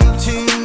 two